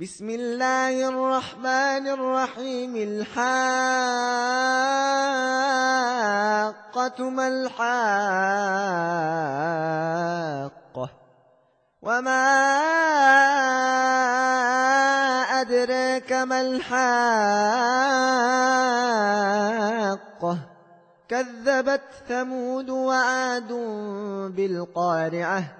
بسم الله الرحمن الرحيم. الحاقة ما الحاقة وما أدريك ما الحاقة كذبت ثمود وعاد بالقارعة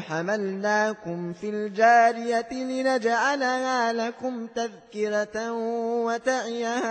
حملناكم في الجارية لنجعلها لكم تذكرة وتعيها.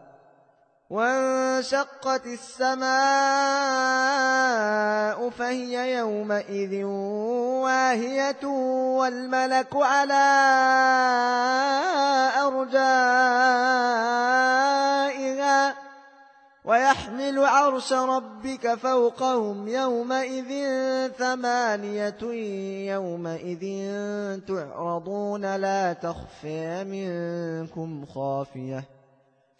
وانشقت السماء فهي يومئذ واهية والملك على أرجائها ويحمل عرش ربك فوقهم يومئذ ثمانية يومئذ تعرضون لا تخفى منكم خافية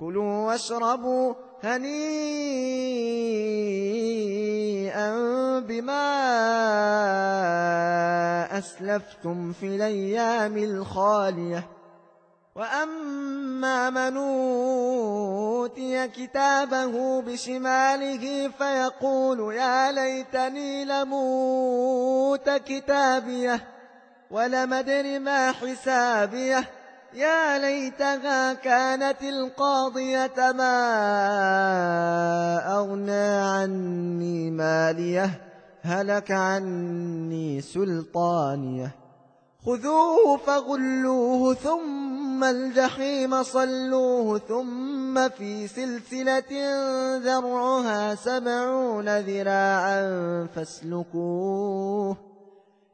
كلوا واشربوا هنيئا بما أسلفتم في الأيام الخالية. وأما من أوتي كتابه بشماله فيقول يا ليتني لموت كتابيه ولم أدر ما حسابيه. يا ليتها كانت القاضية ما أغنى عني مالية هلك عني سلطانية. خذوه فغلوه ثم الجحيم صلوه ثم في سلسلة ذرعها سبعون ذراعا فاسلكوه.